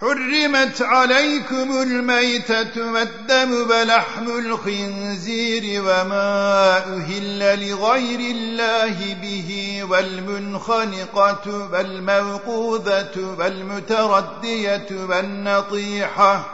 حرمت عليكم الميتة والدم ولحم الخنزير وما أهل لغير الله به والمنخنقة والموقوذة والمتردية والنطيحة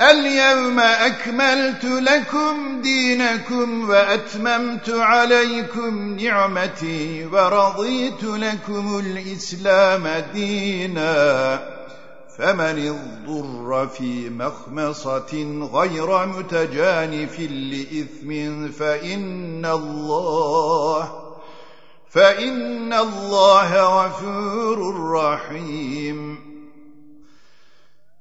اليوم أكملت لكم دينكم وأتممت عليكم نعمتي ورضيت لكم الإسلام دينا. فمن الضر في مخمصة غير متجانف لإثم فإن الله فإن الله غفور رحيم.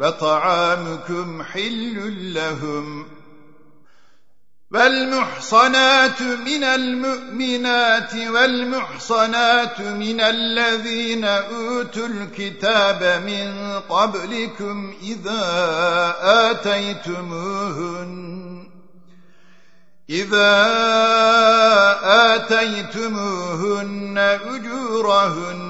وطعامكم حل لهم والمحصنات من المؤمنات والمحصنات من الذين أوتوا الكتاب من قبلكم إذا آتيتموهن إذا آتيتموهن أجورهن